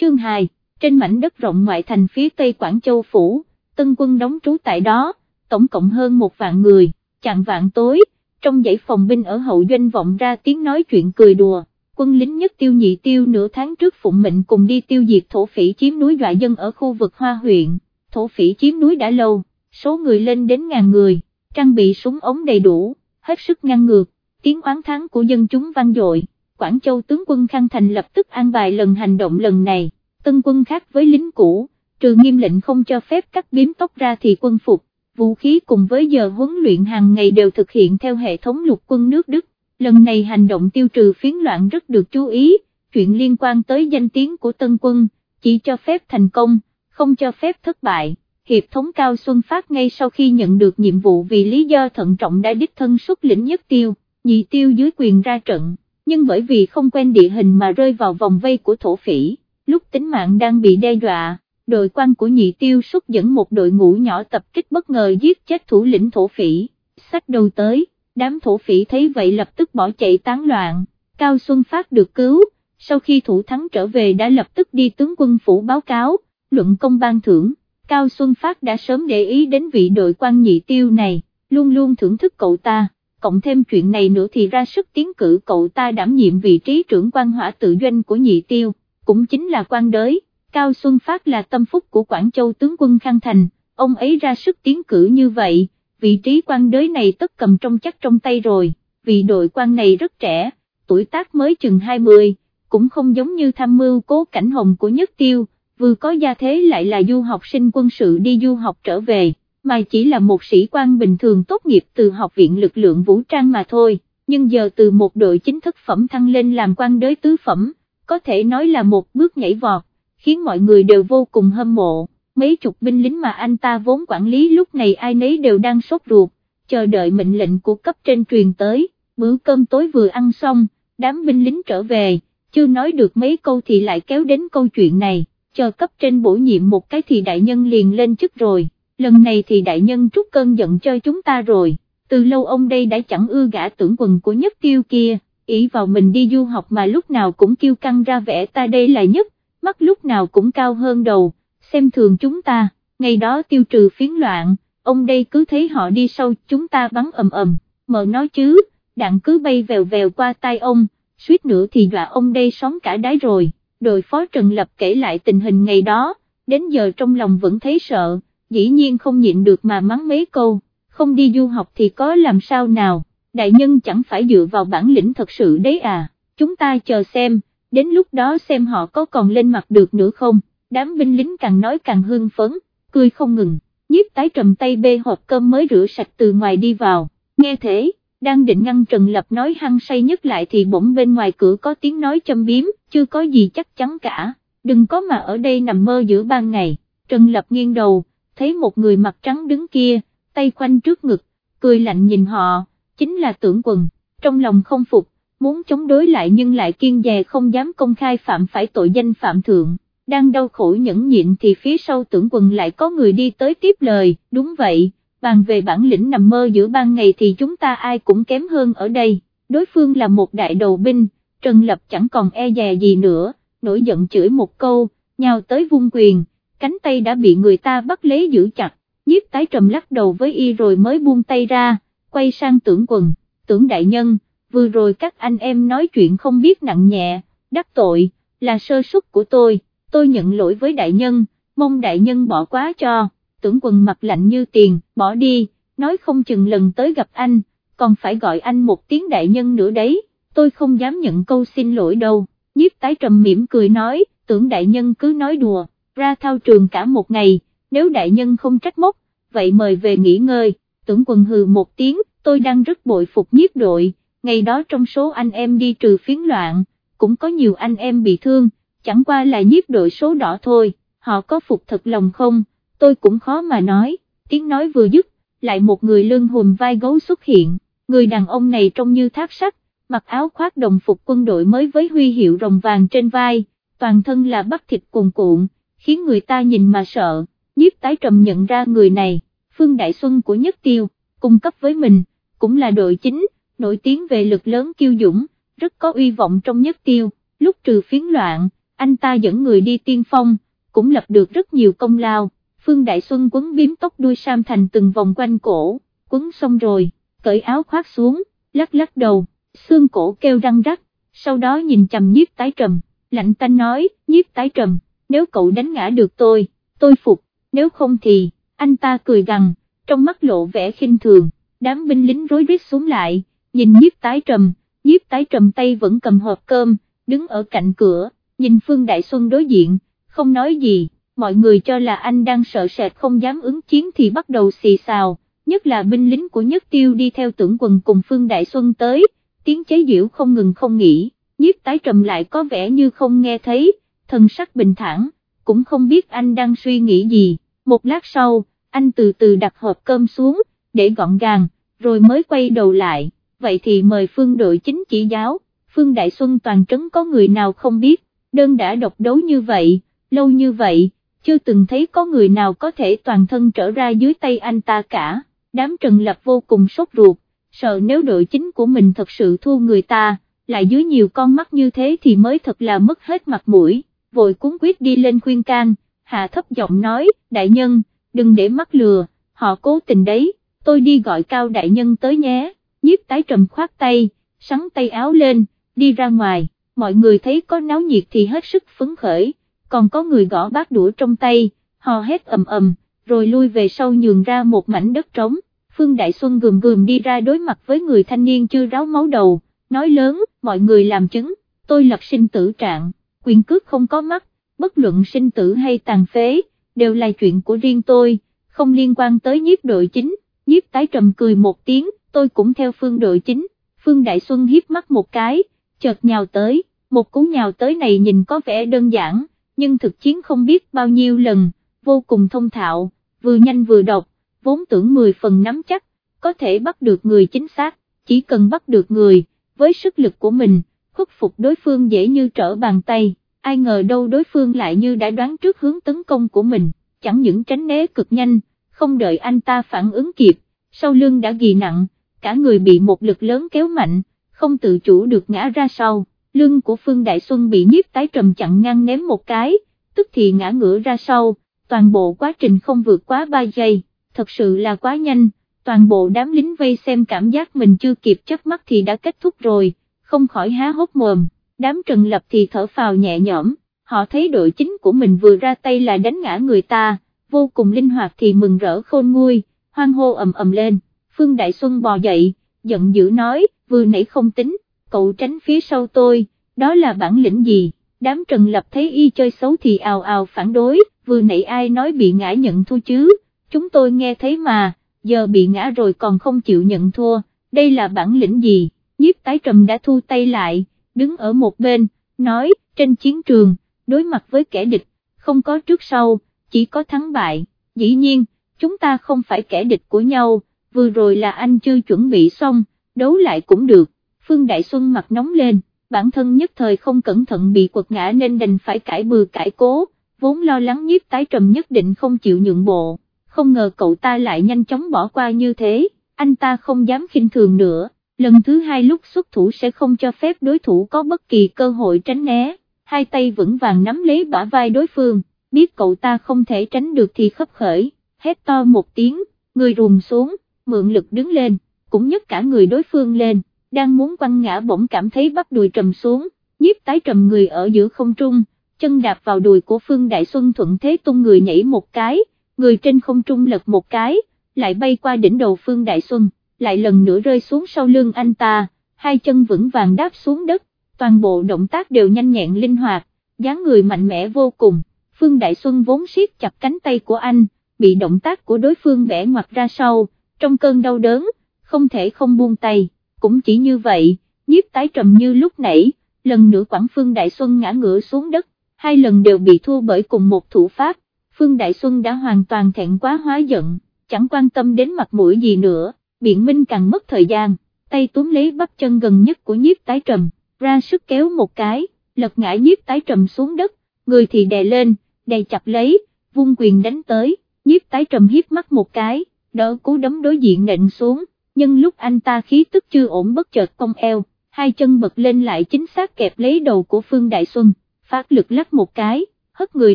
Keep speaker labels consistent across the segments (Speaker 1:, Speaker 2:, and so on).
Speaker 1: chương 2, trên mảnh đất rộng ngoại thành phía tây Quảng Châu Phủ, tân quân đóng trú tại đó, tổng cộng hơn một vạn người, chặn vạn tối, trong dãy phòng binh ở hậu doanh vọng ra tiếng nói chuyện cười đùa, quân lính nhất tiêu nhị tiêu nửa tháng trước phụng mệnh cùng đi tiêu diệt thổ phỉ chiếm núi dọa dân ở khu vực Hoa huyện, thổ phỉ chiếm núi đã lâu, số người lên đến ngàn người, trang bị súng ống đầy đủ, hết sức ngăn ngược, tiếng oán thắng của dân chúng vang dội, Quảng Châu tướng quân Khang Thành lập tức an bài lần hành động lần này, tân quân khác với lính cũ, trừ nghiêm lệnh không cho phép cắt biếm tóc ra thì quân phục, vũ khí cùng với giờ huấn luyện hàng ngày đều thực hiện theo hệ thống lục quân nước Đức, lần này hành động tiêu trừ phiến loạn rất được chú ý, chuyện liên quan tới danh tiếng của tân quân, chỉ cho phép thành công, không cho phép thất bại. Hiệp thống Cao Xuân Phát ngay sau khi nhận được nhiệm vụ vì lý do thận trọng đã đích thân xuất lĩnh nhất tiêu, nhị tiêu dưới quyền ra trận, nhưng bởi vì không quen địa hình mà rơi vào vòng vây của thổ phỉ, lúc tính mạng đang bị đe dọa, đội quan của nhị tiêu xuất dẫn một đội ngũ nhỏ tập kích bất ngờ giết chết thủ lĩnh thổ phỉ, sách đầu tới, đám thổ phỉ thấy vậy lập tức bỏ chạy tán loạn, Cao Xuân Phát được cứu, sau khi thủ thắng trở về đã lập tức đi tướng quân phủ báo cáo, luận công ban thưởng, Cao Xuân Phát đã sớm để ý đến vị đội quan nhị tiêu này, luôn luôn thưởng thức cậu ta, cộng thêm chuyện này nữa thì ra sức tiến cử cậu ta đảm nhiệm vị trí trưởng quan hỏa tự doanh của nhị tiêu, cũng chính là quan đới, Cao Xuân Phát là tâm phúc của Quảng Châu tướng quân Khang Thành, ông ấy ra sức tiến cử như vậy, vị trí quan đới này tất cầm trong chắc trong tay rồi, vì đội quan này rất trẻ, tuổi tác mới chừng 20, cũng không giống như tham mưu cố cảnh hồng của nhất tiêu, vừa có gia thế lại là du học sinh quân sự đi du học trở về, mà chỉ là một sĩ quan bình thường tốt nghiệp từ học viện lực lượng vũ trang mà thôi, nhưng giờ từ một đội chính thức phẩm thăng lên làm quan đới tứ phẩm, có thể nói là một bước nhảy vọt, khiến mọi người đều vô cùng hâm mộ, mấy chục binh lính mà anh ta vốn quản lý lúc này ai nấy đều đang sốt ruột, chờ đợi mệnh lệnh của cấp trên truyền tới, bữa cơm tối vừa ăn xong, đám binh lính trở về, chưa nói được mấy câu thì lại kéo đến câu chuyện này, chờ cấp trên bổ nhiệm một cái thì đại nhân liền lên chức rồi, lần này thì đại nhân trút cơn giận cho chúng ta rồi, từ lâu ông đây đã chẳng ưa gã tưởng quần của nhất tiêu kia, ý vào mình đi du học mà lúc nào cũng kêu căng ra vẻ ta đây là nhất, mắt lúc nào cũng cao hơn đầu, xem thường chúng ta, ngày đó tiêu trừ phiến loạn, ông đây cứ thấy họ đi sau chúng ta bắn ầm ầm, mờ nói chứ, đạn cứ bay vèo vèo qua tay ông, suýt nữa thì dọa ông đây sóng cả đáy rồi, đội phó Trần Lập kể lại tình hình ngày đó, đến giờ trong lòng vẫn thấy sợ, dĩ nhiên không nhịn được mà mắng mấy câu, không đi du học thì có làm sao nào, đại nhân chẳng phải dựa vào bản lĩnh thật sự đấy à, chúng ta chờ xem, đến lúc đó xem họ có còn lên mặt được nữa không, đám binh lính càng nói càng hưng phấn, cười không ngừng, nhiếp tái trầm tay bê hộp cơm mới rửa sạch từ ngoài đi vào, nghe thế, đang định ngăn Trần Lập nói hăng say nhất lại thì bỗng bên ngoài cửa có tiếng nói châm biếm, chưa có gì chắc chắn cả, đừng có mà ở đây nằm mơ giữa ban ngày, Trần Lập nghiêng đầu, thấy một người mặt trắng đứng kia, tay khoanh trước ngực, cười lạnh nhìn họ, chính là tưởng quần, trong lòng không phục, muốn chống đối lại nhưng lại kiên dè không dám công khai phạm phải tội danh phạm thượng, đang đau khổ nhẫn nhịn thì phía sau tưởng quần lại có người đi tới tiếp lời, đúng vậy, bàn về bản lĩnh nằm mơ giữa ban ngày thì chúng ta ai cũng kém hơn ở đây, đối phương là một đại đầu binh, Trần Lập chẳng còn e dè gì nữa, nổi giận chửi một câu, nhào tới vung quyền, cánh tay đã bị người ta bắt lấy giữ chặt, nhiếp tái trầm lắc đầu với y rồi mới buông tay ra, quay sang tưởng quần, tưởng đại nhân, vừa rồi các anh em nói chuyện không biết nặng nhẹ, đắc tội, là sơ suất của tôi, tôi nhận lỗi với đại nhân, mong đại nhân bỏ quá cho, tưởng quần mặt lạnh như tiền, bỏ đi, nói không chừng lần tới gặp anh, còn phải gọi anh một tiếng đại nhân nữa đấy, tôi không dám nhận câu xin lỗi đâu, nhiếp tái trầm mỉm cười nói, tưởng đại nhân cứ nói đùa, ra thao trường cả một ngày, nếu đại nhân không trách móc, vậy mời về nghỉ ngơi, tưởng quần hừ một tiếng, tôi đang rất bội phục nhiếp đội, ngày đó trong số anh em đi trừ phiến loạn, cũng có nhiều anh em bị thương, chẳng qua là nhiếp đội số đỏ thôi, họ có phục thật lòng không, tôi cũng khó mà nói, tiếng nói vừa dứt, lại một người lưng hùm vai gấu xuất hiện, người đàn ông này trông như tháp sắt, mặc áo khoác đồng phục quân đội mới với huy hiệu rồng vàng trên vai, toàn thân là bắp thịt cuồn cuộn, khiến người ta nhìn mà sợ, nhiếp tái trầm nhận ra người này, Phương Đại Xuân của Nhất Tiêu, cung cấp với mình, cũng là đội chính, nổi tiếng về lực lớn kiêu dũng, rất có uy vọng trong Nhất Tiêu, lúc trừ phiến loạn, anh ta dẫn người đi tiên phong, cũng lập được rất nhiều công lao, Phương Đại Xuân quấn biếm tóc đuôi sam thành từng vòng quanh cổ, quấn xong rồi, cởi áo khoác xuống, lắc lắc đầu, xương cổ kêu răng rắc, sau đó nhìn chầm nhiếp tái trầm, lạnh tanh nói, nhiếp tái trầm, nếu cậu đánh ngã được tôi, tôi phục, nếu không thì, anh ta cười gằn, trong mắt lộ vẻ khinh thường, đám binh lính rối rít xuống lại, nhìn nhiếp tái trầm, nhiếp tái trầm tay vẫn cầm hộp cơm, đứng ở cạnh cửa, nhìn Phương Đại Xuân đối diện, không nói gì, mọi người cho là anh đang sợ sệt không dám ứng chiến thì bắt đầu xì xào, nhất là binh lính của Nhất Tiêu đi theo tưởng quần cùng Phương Đại Xuân tới, tiếng chế diễu không ngừng không nghỉ, nhiếp tái trầm lại có vẻ như không nghe thấy, thần sắc bình thản, cũng không biết anh đang suy nghĩ gì, một lát sau, anh từ từ đặt hộp cơm xuống, để gọn gàng, rồi mới quay đầu lại, vậy thì mời Phương đội chính chỉ giáo, Phương Đại Xuân toàn trấn có người nào không biết, đơn đã độc đấu như vậy, lâu như vậy, chưa từng thấy có người nào có thể toàn thân trở ra dưới tay anh ta cả, đám Trần Lập vô cùng sốt ruột, sợ nếu đội chính của mình thật sự thua người ta, lại dưới nhiều con mắt như thế thì mới thật là mất hết mặt mũi, vội cuốn quyết đi lên khuyên can, hạ thấp giọng nói, đại nhân, đừng để mắt lừa, họ cố tình đấy, tôi đi gọi cao đại nhân tới nhé, nhiếp tái trầm khoát tay, sắn tay áo lên, đi ra ngoài, mọi người thấy có náo nhiệt thì hết sức phấn khởi, còn có người gõ bát đũa trong tay, hò hét ầm ầm, rồi lui về sau nhường ra một mảnh đất trống, Phương Đại Xuân gườm gườm đi ra đối mặt với người thanh niên chưa ráo máu đầu, nói lớn, mọi người làm chứng, tôi lập sinh tử trạng, quyền cước không có mắt, bất luận sinh tử hay tàn phế, đều là chuyện của riêng tôi, không liên quan tới nhiếp đội chính, nhiếp tái trầm cười một tiếng, tôi cũng theo phương đội chính, Phương Đại Xuân hiếp mắt một cái, chợt nhào tới, một cú nhào tới này nhìn có vẻ đơn giản, nhưng thực chiến không biết bao nhiêu lần, vô cùng thông thạo, vừa nhanh vừa độc, vốn tưởng 10 phần nắm chắc, có thể bắt được người chính xác, chỉ cần bắt được người, với sức lực của mình, khuất phục đối phương dễ như trở bàn tay, ai ngờ đâu đối phương lại như đã đoán trước hướng tấn công của mình, chẳng những tránh né cực nhanh, không đợi anh ta phản ứng kịp, sau lưng đã ghi nặng, cả người bị một lực lớn kéo mạnh, không tự chủ được ngã ra sau, lưng của Phương Đại Xuân bị nhiếp tái trầm chặn ngang ném một cái, tức thì ngã ngửa ra sau, toàn bộ quá trình không vượt quá 3 giây, thật sự là quá nhanh, toàn bộ đám lính vây xem cảm giác mình chưa kịp chớp mắt thì đã kết thúc rồi, không khỏi há hốc mồm, đám Trần Lập thì thở phào nhẹ nhõm, họ thấy đội chính của mình vừa ra tay là đánh ngã người ta, vô cùng linh hoạt thì mừng rỡ khôn nguôi, hoang hô ầm ầm lên, Phương Đại Xuân bò dậy, giận dữ nói, vừa nãy không tính, cậu tránh phía sau tôi, đó là bản lĩnh gì, đám Trần Lập thấy y chơi xấu thì ào ào phản đối, vừa nãy ai nói bị ngã nhận thua chứ, chúng tôi nghe thấy mà, giờ bị ngã rồi còn không chịu nhận thua, đây là bản lĩnh gì, nhiếp tái trầm đã thu tay lại, đứng ở một bên, nói, trên chiến trường, đối mặt với kẻ địch, không có trước sau, chỉ có thắng bại, dĩ nhiên, chúng ta không phải kẻ địch của nhau, vừa rồi là anh chưa chuẩn bị xong, đấu lại cũng được, Phương Đại Xuân mặt nóng lên, bản thân nhất thời không cẩn thận bị quật ngã nên đành phải cãi bừa cãi cố, vốn lo lắng nhiếp tái trầm nhất định không chịu nhượng bộ, không ngờ cậu ta lại nhanh chóng bỏ qua như thế, anh ta không dám khinh thường nữa, lần thứ hai lúc xuất thủ sẽ không cho phép đối thủ có bất kỳ cơ hội tránh né, hai tay vững vàng nắm lấy bả vai đối phương, biết cậu ta không thể tránh được thì khấp khởi, hét to một tiếng, người rùm xuống, mượn lực đứng lên, cũng nhấc cả người đối phương lên, đang muốn quăng ngã bỗng cảm thấy bắp đùi trầm xuống, nhiếp tái trầm người ở giữa không trung, chân đạp vào đùi của Phương Đại Xuân thuận thế tung người nhảy một cái, người trên không trung lật một cái, lại bay qua đỉnh đầu Phương Đại Xuân, lại lần nữa rơi xuống sau lưng anh ta, hai chân vững vàng đáp xuống đất, toàn bộ động tác đều nhanh nhẹn linh hoạt, dáng người mạnh mẽ vô cùng, Phương Đại Xuân vốn siết chặt cánh tay của anh, bị động tác của đối phương bẻ ngoặt ra sau, trong cơn đau đớn, không thể không buông tay, cũng chỉ như vậy, nhiếp tái trầm như lúc nãy, lần nữa Quảng Phương Đại Xuân ngã ngửa xuống đất, hai lần đều bị thua bởi cùng một thủ pháp, Phương Đại Xuân đã hoàn toàn thẹn quá hóa giận, chẳng quan tâm đến mặt mũi gì nữa, biện minh càng mất thời gian, tay túm lấy bắp chân gần nhất của nhiếp tái trầm, ra sức kéo một cái, lật ngã nhiếp tái trầm xuống đất, người thì đè lên, đè chặt lấy, vung quyền đánh tới, nhiếp tái trầm hiếp mắt một cái, đỡ cú đấm đối diện nện xuống, nhưng lúc anh ta khí tức chưa ổn bất chợt cong eo, hai chân bật lên lại chính xác kẹp lấy đầu của Phương Đại Xuân, phát lực lắc một cái, hất người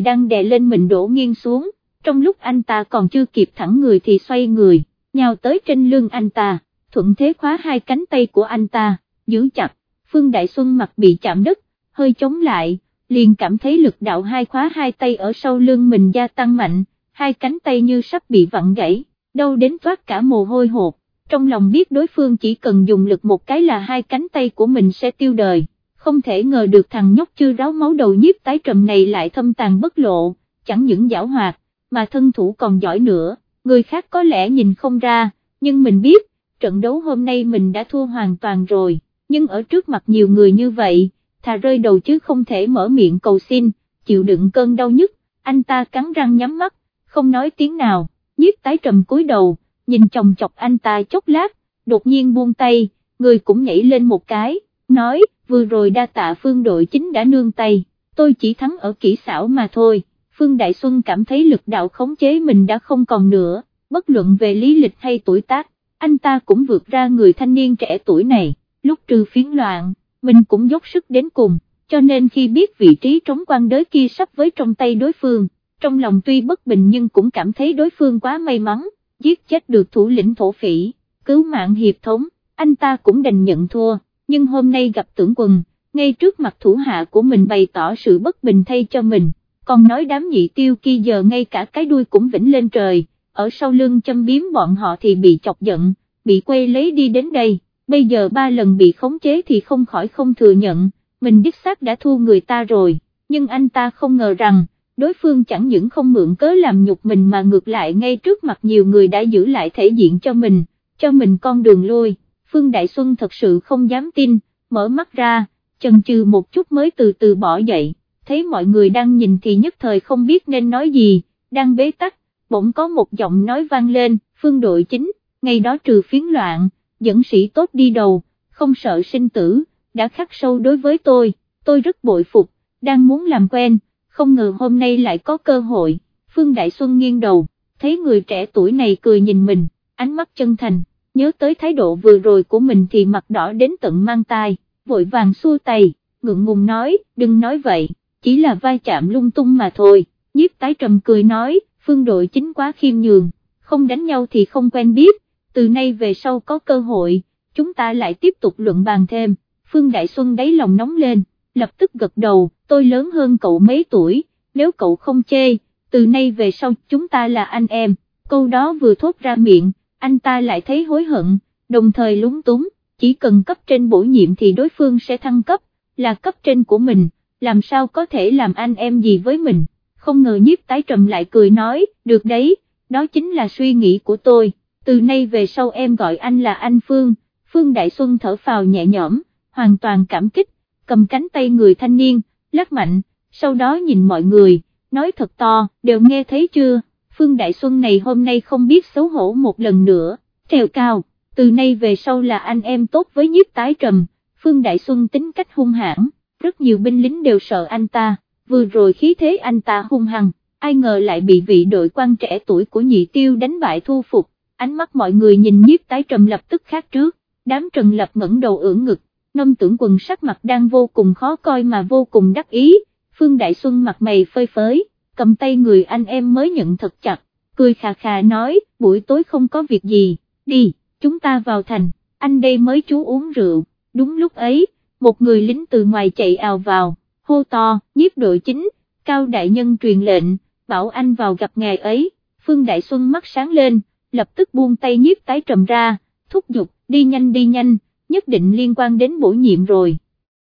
Speaker 1: đang đè lên mình đổ nghiêng xuống, trong lúc anh ta còn chưa kịp thẳng người thì xoay người, nhào tới trên lưng anh ta, thuận thế khóa hai cánh tay của anh ta, giữ chặt, Phương Đại Xuân mặt bị chạm đất, hơi chống lại, liền cảm thấy lực đạo hai khóa hai tay ở sau lưng mình gia tăng mạnh, hai cánh tay như sắp bị vặn gãy, đau đến toát cả mồ hôi hột, trong lòng biết đối phương chỉ cần dùng lực một cái là hai cánh tay của mình sẽ tiêu đời, không thể ngờ được thằng nhóc chưa ráo máu đầu nhiếp tái trầm này lại thâm tàn bất lộ, chẳng những giảo hoạt, mà thân thủ còn giỏi nữa, người khác có lẽ nhìn không ra, nhưng mình biết, trận đấu hôm nay mình đã thua hoàn toàn rồi, nhưng ở trước mặt nhiều người như vậy, thà rơi đầu chứ không thể mở miệng cầu xin, chịu đựng cơn đau nhức, anh ta cắn răng nhắm mắt, không nói tiếng nào, nhiếp tái trầm cúi đầu, nhìn chồng chọc anh ta chốc lát, đột nhiên buông tay, người cũng nhảy lên một cái, nói, vừa rồi đa tạ phương đội chính đã nương tay, tôi chỉ thắng ở kỹ xảo mà thôi, Phương Đại Xuân cảm thấy lực đạo khống chế mình đã không còn nữa, bất luận về lý lịch hay tuổi tác, anh ta cũng vượt ra người thanh niên trẻ tuổi này, lúc trừ phiến loạn, mình cũng dốc sức đến cùng, cho nên khi biết vị trí trống quan đới kia sắp với trong tay đối phương, trong lòng tuy bất bình nhưng cũng cảm thấy đối phương quá may mắn, giết chết được thủ lĩnh thổ phỉ, cứu mạng hiệp thống, anh ta cũng đành nhận thua, nhưng hôm nay gặp tưởng quần, ngay trước mặt thủ hạ của mình bày tỏ sự bất bình thay cho mình, còn nói đám nhị tiêu kia giờ ngay cả cái đuôi cũng vĩnh lên trời, ở sau lưng châm biếm bọn họ thì bị chọc giận, bị quay lấy đi đến đây, bây giờ ba lần bị khống chế thì không khỏi không thừa nhận, mình đích xác đã thua người ta rồi, nhưng anh ta không ngờ rằng, đối phương chẳng những không mượn cớ làm nhục mình mà ngược lại ngay trước mặt nhiều người đã giữ lại thể diện cho mình, cho mình con đường lui, Phương Đại Xuân thật sự không dám tin, mở mắt ra, chần chừ một chút mới từ từ bỏ dậy, thấy mọi người đang nhìn thì nhất thời không biết nên nói gì, đang bế tắc, bỗng có một giọng nói vang lên, Phương đội chính, ngày đó trừ phiến loạn, dẫn sĩ tốt đi đầu, không sợ sinh tử, đã khắc sâu đối với tôi, tôi rất bội phục, đang muốn làm quen không ngờ hôm nay lại có cơ hội, Phương Đại Xuân nghiêng đầu, thấy người trẻ tuổi này cười nhìn mình, ánh mắt chân thành, nhớ tới thái độ vừa rồi của mình thì mặt đỏ đến tận mang tai, vội vàng xua tay, ngượng ngùng nói, đừng nói vậy, chỉ là vai chạm lung tung mà thôi, nhiếp tái trầm cười nói, Phương đội chính quá khiêm nhường, không đánh nhau thì không quen biết, từ nay về sau có cơ hội, chúng ta lại tiếp tục luận bàn thêm, Phương Đại Xuân đáy lòng nóng lên lập tức gật đầu, tôi lớn hơn cậu mấy tuổi, nếu cậu không chê, từ nay về sau chúng ta là anh em, câu đó vừa thốt ra miệng, anh ta lại thấy hối hận, đồng thời lúng túng, chỉ cần cấp trên bổ nhiệm thì đối phương sẽ thăng cấp, là cấp trên của mình, làm sao có thể làm anh em gì với mình, không ngờ nhiếp tái trầm lại cười nói, được đấy, đó chính là suy nghĩ của tôi, từ nay về sau em gọi anh là anh Phương, Phương Đại Xuân thở phào nhẹ nhõm, hoàn toàn cảm kích, cầm cánh tay người thanh niên, lắc mạnh, sau đó nhìn mọi người, nói thật to, đều nghe thấy chưa, Phương Đại Xuân này hôm nay không biết xấu hổ một lần nữa, trèo cao, từ nay về sau là anh em tốt với nhiếp tái trầm, Phương Đại Xuân tính cách hung hãn, rất nhiều binh lính đều sợ anh ta, vừa rồi khí thế anh ta hung hăng, ai ngờ lại bị vị đội quan trẻ tuổi của nhị tiêu đánh bại thu phục, ánh mắt mọi người nhìn nhiếp tái trầm lập tức khác trước, đám trần lập ngẩng đầu ưỡn ngực, nông tưởng quần sắc mặt đang vô cùng khó coi mà vô cùng đắc ý, Phương Đại Xuân mặt mày phơi phới, cầm tay người anh em mới nhận thật chặt, cười khà khà nói, buổi tối không có việc gì, đi, chúng ta vào thành, anh đây mới chú uống rượu, đúng lúc ấy, một người lính từ ngoài chạy ào vào, hô to, nhiếp đội chính, cao đại nhân truyền lệnh, bảo anh vào gặp ngài ấy, Phương Đại Xuân mắt sáng lên, lập tức buông tay nhiếp tái trầm ra, thúc giục, đi nhanh đi nhanh, nhất định liên quan đến bổ nhiệm rồi.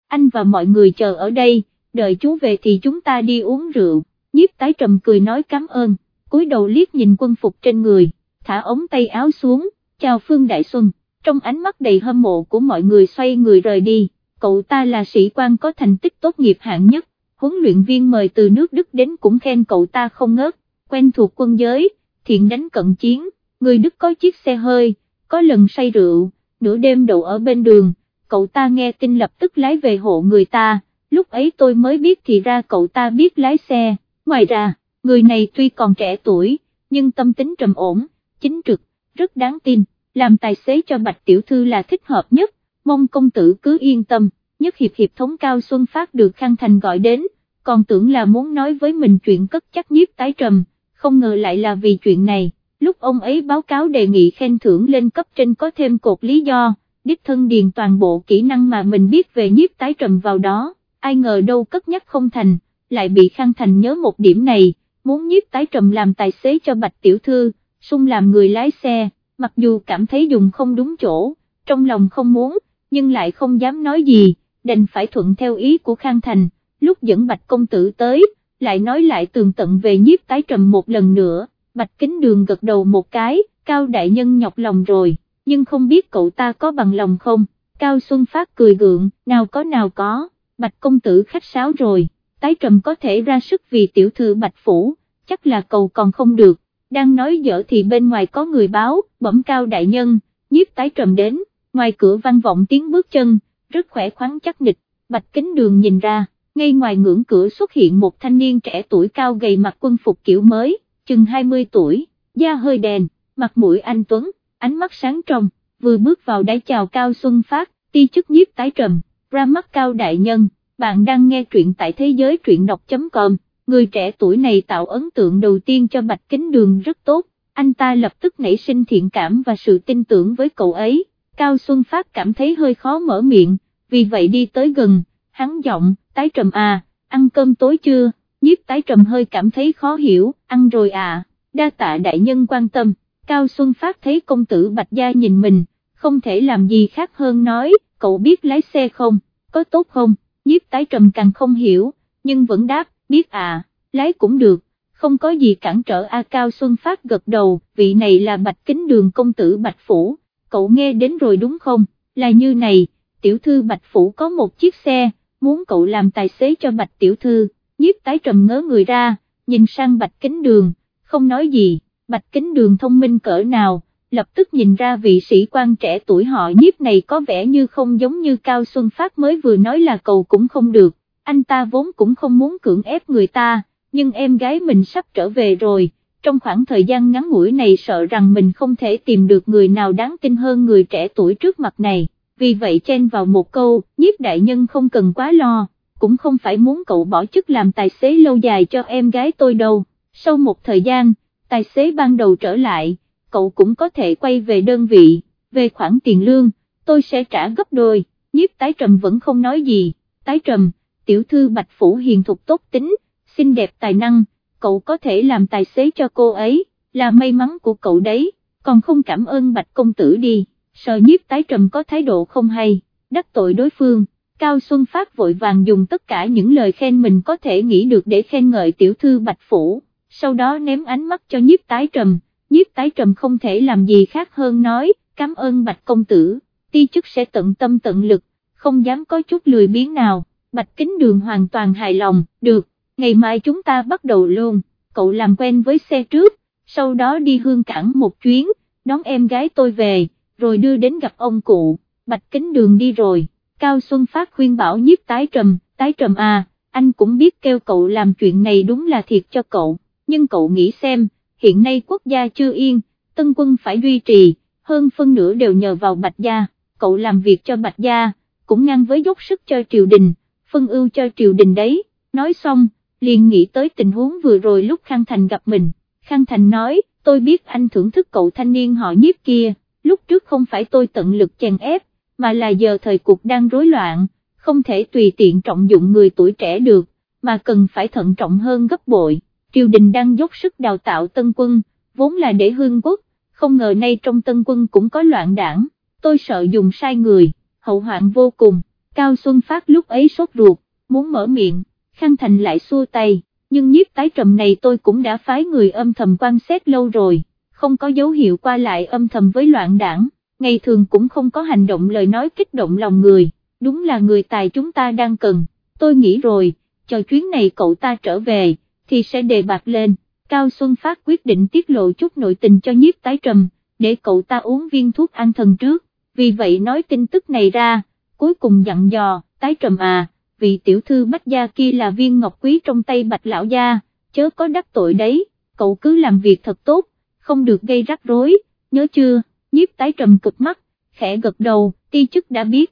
Speaker 1: Anh và mọi người chờ ở đây, đợi chú về thì chúng ta đi uống rượu, nhiếp tái trầm cười nói cảm ơn, cúi đầu liếc nhìn quân phục trên người, thả ống tay áo xuống, chào Phương Đại Xuân, trong ánh mắt đầy hâm mộ của mọi người xoay người rời đi, cậu ta là sĩ quan có thành tích tốt nghiệp hạng nhất, huấn luyện viên mời từ nước Đức đến cũng khen cậu ta không ngớt, quen thuộc quân giới, thiện đánh cận chiến, người Đức có chiếc xe hơi, có lần say rượu nửa đêm đậu ở bên đường, cậu ta nghe tin lập tức lái về hộ người ta, lúc ấy tôi mới biết thì ra cậu ta biết lái xe, ngoài ra, người này tuy còn trẻ tuổi, nhưng tâm tính trầm ổn, chính trực, rất đáng tin, làm tài xế cho Bạch Tiểu Thư là thích hợp nhất, mong công tử cứ yên tâm, nhất hiệp hiệp thống cao Xuân Phát được Khang Thành gọi đến, còn tưởng là muốn nói với mình chuyện cất chắc nhiếp tái trầm, không ngờ lại là vì chuyện này, lúc ông ấy báo cáo đề nghị khen thưởng lên cấp trên có thêm cột lý do, đích thân điền toàn bộ kỹ năng mà mình biết về nhiếp tái trầm vào đó, ai ngờ đâu cất nhắc không thành, lại bị Khang Thành nhớ một điểm này, muốn nhiếp tái trầm làm tài xế cho Bạch Tiểu Thư, sung làm người lái xe, mặc dù cảm thấy dùng không đúng chỗ, trong lòng không muốn, nhưng lại không dám nói gì, đành phải thuận theo ý của Khang Thành, lúc dẫn Bạch Công Tử tới, lại nói lại tường tận về nhiếp tái trầm một lần nữa, Bạch Kính Đường gật đầu một cái, Cao Đại Nhân nhọc lòng rồi, nhưng không biết cậu ta có bằng lòng không, Cao Xuân Phát cười gượng, nào có nào có, Bạch Công Tử khách sáo rồi, tái trầm có thể ra sức vì tiểu thư Bạch Phủ, chắc là cầu còn không được, đang nói dở thì bên ngoài có người báo, bẩm Cao Đại Nhân, nhiếp tái trầm đến, ngoài cửa vang vọng tiếng bước chân, rất khỏe khoắn chắc nịch, Bạch Kính Đường nhìn ra ngay ngoài ngưỡng cửa xuất hiện một thanh niên trẻ tuổi cao gầy mặc quân phục kiểu mới, chừng 20 tuổi, da hơi đèn, mặt mũi anh Tuấn, ánh mắt sáng trong, vừa bước vào đáy chào Cao Xuân Phát, ti chức nhiếp tái trầm, ra mắt Cao Đại Nhân, bạn đang nghe truyện tại thế giới truyện đọc.com, người trẻ tuổi này tạo ấn tượng đầu tiên cho Bạch Kính Đường rất tốt, anh ta lập tức nảy sinh thiện cảm và sự tin tưởng với cậu ấy, Cao Xuân Phát cảm thấy hơi khó mở miệng, vì vậy đi tới gần, hắn giọng, tái trầm à, ăn cơm tối chưa, nhiếp tái trầm hơi cảm thấy khó hiểu, ăn rồi à, đa tạ đại nhân quan tâm, Cao Xuân Phát thấy công tử Bạch Gia nhìn mình, không thể làm gì khác hơn nói, cậu biết lái xe không, có tốt không, nhiếp tái trầm càng không hiểu, nhưng vẫn đáp, biết à, lái cũng được, không có gì cản trở A Cao Xuân Phát gật đầu, vị này là Bạch Kính Đường công tử Bạch Phủ, cậu nghe đến rồi đúng không, là như này, tiểu thư Bạch Phủ có một chiếc xe, muốn cậu làm tài xế cho Bạch Tiểu Thư, nhiếp tái trầm ngớ người ra, nhìn sang Bạch Kính Đường, không nói gì, Bạch Kính Đường thông minh cỡ nào, lập tức nhìn ra vị sĩ quan trẻ tuổi họ nhiếp này có vẻ như không giống như Cao Xuân Phát mới vừa nói là cầu cũng không được, anh ta vốn cũng không muốn cưỡng ép người ta, nhưng em gái mình sắp trở về rồi, trong khoảng thời gian ngắn ngủi này sợ rằng mình không thể tìm được người nào đáng tin hơn người trẻ tuổi trước mặt này. Vì vậy chen vào một câu, nhiếp đại nhân không cần quá lo, cũng không phải muốn cậu bỏ chức làm tài xế lâu dài cho em gái tôi đâu, sau một thời gian, tài xế ban đầu trở lại, cậu cũng có thể quay về đơn vị, về khoản tiền lương, tôi sẽ trả gấp đôi, nhiếp tái trầm vẫn không nói gì, tái trầm, tiểu thư bạch phủ hiền thục tốt tính, xinh đẹp tài năng, cậu có thể làm tài xế cho cô ấy, là may mắn của cậu đấy, còn không cảm ơn bạch công tử đi sợ nhiếp tái trầm có thái độ không hay, đắc tội đối phương, Cao Xuân Phát vội vàng dùng tất cả những lời khen mình có thể nghĩ được để khen ngợi tiểu thư Bạch Phủ, sau đó ném ánh mắt cho nhiếp tái trầm, nhiếp tái trầm không thể làm gì khác hơn nói, cảm ơn Bạch Công Tử, ti chức sẽ tận tâm tận lực, không dám có chút lười biếng nào, Bạch Kính Đường hoàn toàn hài lòng, được, ngày mai chúng ta bắt đầu luôn, cậu làm quen với xe trước, sau đó đi hương cảng một chuyến, đón em gái tôi về rồi đưa đến gặp ông cụ, bạch kính đường đi rồi, Cao Xuân Phát khuyên bảo nhiếp tái trầm, tái trầm à, anh cũng biết kêu cậu làm chuyện này đúng là thiệt cho cậu, nhưng cậu nghĩ xem, hiện nay quốc gia chưa yên, tân quân phải duy trì, hơn phân nửa đều nhờ vào bạch gia, cậu làm việc cho bạch gia, cũng ngang với dốc sức cho triều đình, phân ưu cho triều đình đấy, nói xong, liền nghĩ tới tình huống vừa rồi lúc Khang Thành gặp mình, Khang Thành nói, tôi biết anh thưởng thức cậu thanh niên họ nhiếp kia, lúc trước không phải tôi tận lực chèn ép, mà là giờ thời cuộc đang rối loạn, không thể tùy tiện trọng dụng người tuổi trẻ được, mà cần phải thận trọng hơn gấp bội, triều đình đang dốc sức đào tạo tân quân, vốn là để hương quốc, không ngờ nay trong tân quân cũng có loạn đảng, tôi sợ dùng sai người, hậu hoạn vô cùng, Cao Xuân Phát lúc ấy sốt ruột, muốn mở miệng, Khang Thành lại xua tay, nhưng nhiếp tái trầm này tôi cũng đã phái người âm thầm quan xét lâu rồi không có dấu hiệu qua lại âm thầm với loạn đảng, ngày thường cũng không có hành động lời nói kích động lòng người, đúng là người tài chúng ta đang cần, tôi nghĩ rồi, cho chuyến này cậu ta trở về, thì sẽ đề bạc lên, Cao Xuân Phát quyết định tiết lộ chút nội tình cho nhiếp tái trầm, để cậu ta uống viên thuốc an thần trước, vì vậy nói tin tức này ra, cuối cùng dặn dò, tái trầm à, vị tiểu thư bách gia kia là viên ngọc quý trong tay bạch lão gia, chớ có đắc tội đấy, cậu cứ làm việc thật tốt, không được gây rắc rối, nhớ chưa, nhiếp tái trầm cực mắt, khẽ gật đầu, ti chức đã biết,